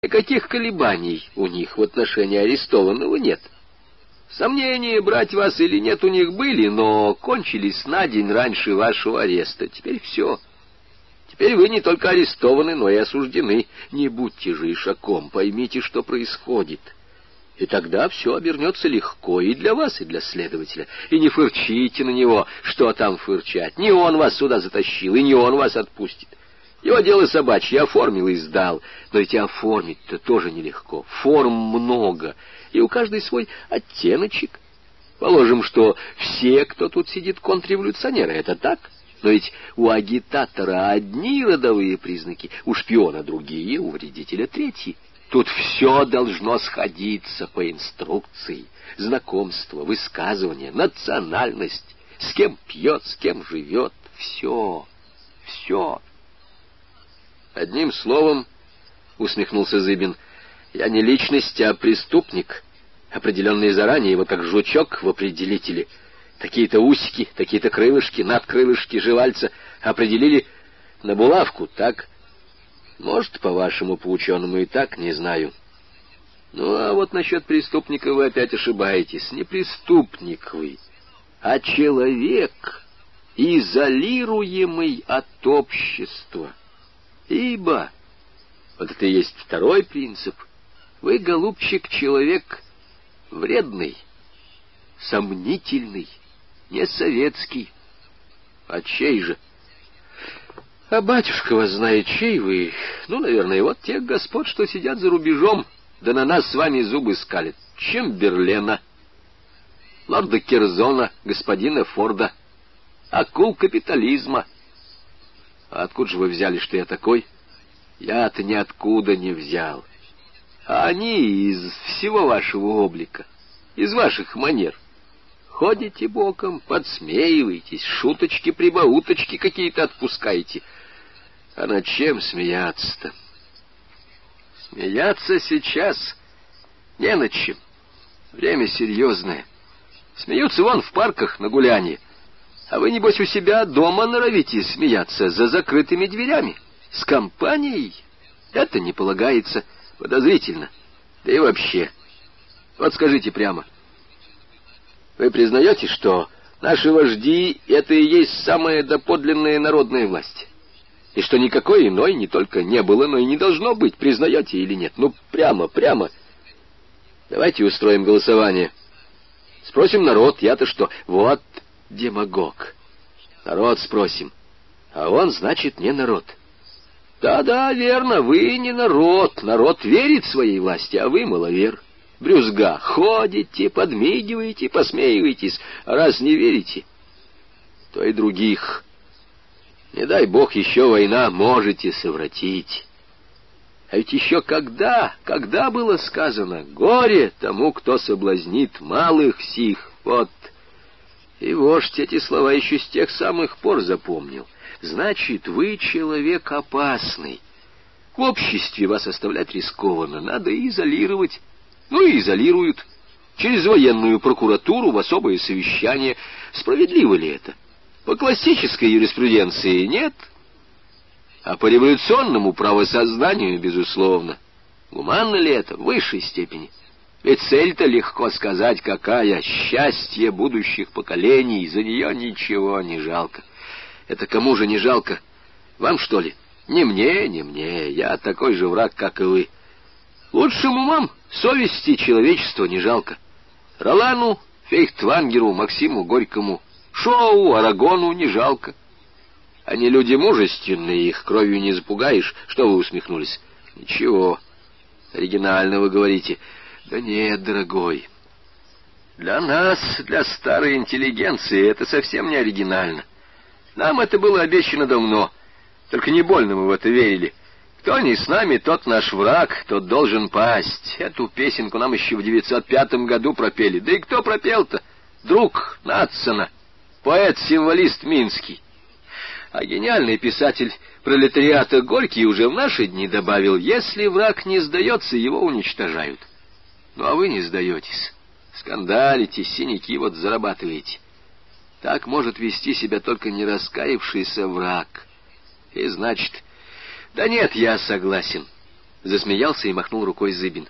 Никаких колебаний у них в отношении арестованного нет. Сомнения, брать вас или нет, у них были, но кончились на день раньше вашего ареста. Теперь все. Теперь вы не только арестованы, но и осуждены. Не будьте же ишаком, поймите, что происходит. И тогда все обернется легко и для вас, и для следователя. И не фырчите на него, что там фырчать. Не он вас сюда затащил, и не он вас отпустит. Его дело собачье, оформил и сдал. Но ведь оформить-то тоже нелегко. Форм много, и у каждой свой оттеночек. Положим, что все, кто тут сидит, контрреволюционеры. Это так? Но ведь у агитатора одни родовые признаки, у шпиона другие, у вредителя третьи. Тут все должно сходиться по инструкции. Знакомство, высказывание, национальность, с кем пьет, с кем живет. Все, все. Одним словом, усмехнулся Зыбин, я не личность, а преступник, определенный заранее, вот как жучок в определителе. Такие-то усики, такие-то крылышки, надкрылышки, жевальца определили на булавку, так? Может, по-вашему, по-ученому и так, не знаю. Ну, а вот насчет преступника вы опять ошибаетесь. Не преступник вы, а человек, изолируемый от общества. Ибо, вот это и есть второй принцип, вы, голубчик, человек вредный, сомнительный, не советский. А чей же? А батюшка вас знает, чей вы. Ну, наверное, вот тех господ, что сидят за рубежом, да на нас с вами зубы скалят. Чемберлена, лорда Керзона, господина Форда, акул капитализма — а откуда же вы взяли, что я такой? Я-то ниоткуда не взял. А они из всего вашего облика, из ваших манер. Ходите боком, подсмеиваетесь, шуточки-прибауточки какие-то отпускаете. А над чем смеяться-то? Смеяться сейчас не над чем. Время серьезное. Смеются вон в парках на гулянье. А вы, небось, у себя дома норовите смеяться за закрытыми дверями. С компанией это не полагается подозрительно. Да и вообще. Вот скажите прямо. Вы признаете, что наши вожди — это и есть самая доподлинная народная власть? И что никакой иной не только не было, но и не должно быть, признаете или нет? Ну, прямо, прямо. Давайте устроим голосование. Спросим народ, я-то что? Вот демагог. Народ спросим. А он, значит, не народ. Да-да, верно, вы не народ. Народ верит своей власти, а вы маловер. Брюзга. Ходите, подмигиваете, посмеиваетесь. А раз не верите, то и других. Не дай бог еще война, можете совратить. А ведь еще когда, когда было сказано, горе тому, кто соблазнит малых сих, вот и вождь эти слова еще с тех самых пор запомнил. Значит, вы человек опасный. В обществе вас оставлять рискованно, надо изолировать. Ну и изолируют. Через военную прокуратуру в особое совещание. Справедливо ли это? По классической юриспруденции нет. А по революционному правосознанию, безусловно. Гуманно ли это? В высшей степени. Ведь цель-то легко сказать, какая. Счастье будущих поколений, за нее ничего не жалко. Это кому же не жалко? Вам, что ли? Не мне, не мне. Я такой же враг, как и вы. Лучшим умам совести человечества не жалко. Ролану, Фейхтвангеру, Максиму Горькому, Шоу, Арагону не жалко. Они люди мужественные, их кровью не запугаешь. Что вы усмехнулись? Ничего. Оригинально вы говорите. Да нет, дорогой. Для нас, для старой интеллигенции, это совсем не оригинально. Нам это было обещано давно, только не больно мы в это верили. Кто не с нами, тот наш враг, тот должен пасть. Эту песенку нам еще в 905 году пропели. Да и кто пропел-то? Друг Натсона, поэт-символист Минский. А гениальный писатель пролетариата Горький уже в наши дни добавил, если враг не сдается, его уничтожают. Ну, а вы не сдаетесь. Скандалите, синяки вот зарабатываете. Так может вести себя только не раскаявшийся враг. И значит... Да нет, я согласен. Засмеялся и махнул рукой Зыбин.